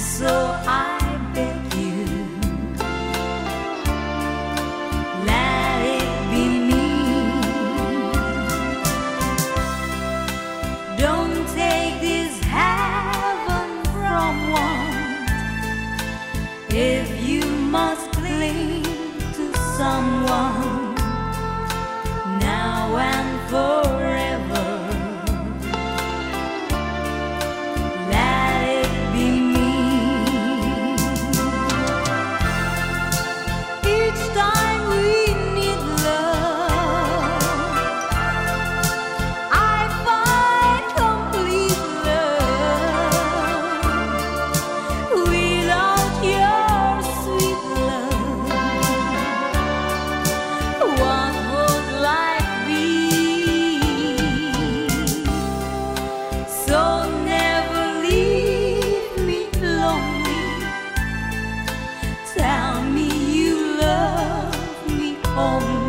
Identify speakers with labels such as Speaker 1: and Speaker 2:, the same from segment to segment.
Speaker 1: so I beg you, let it be me. Don't take this heaven from one if you must cling to someone.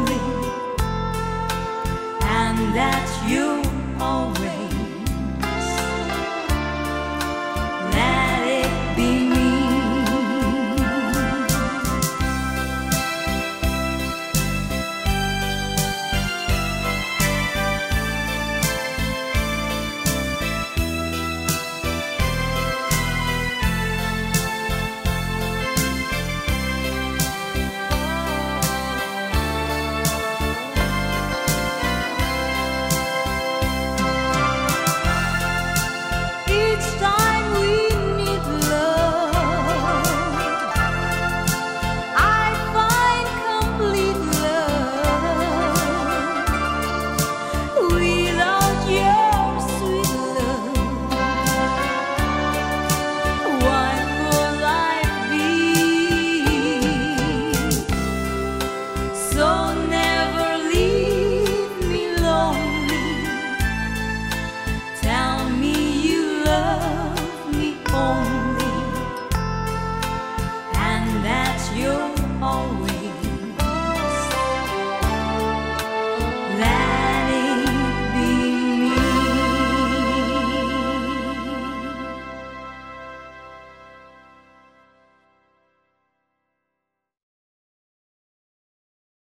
Speaker 1: me and that you always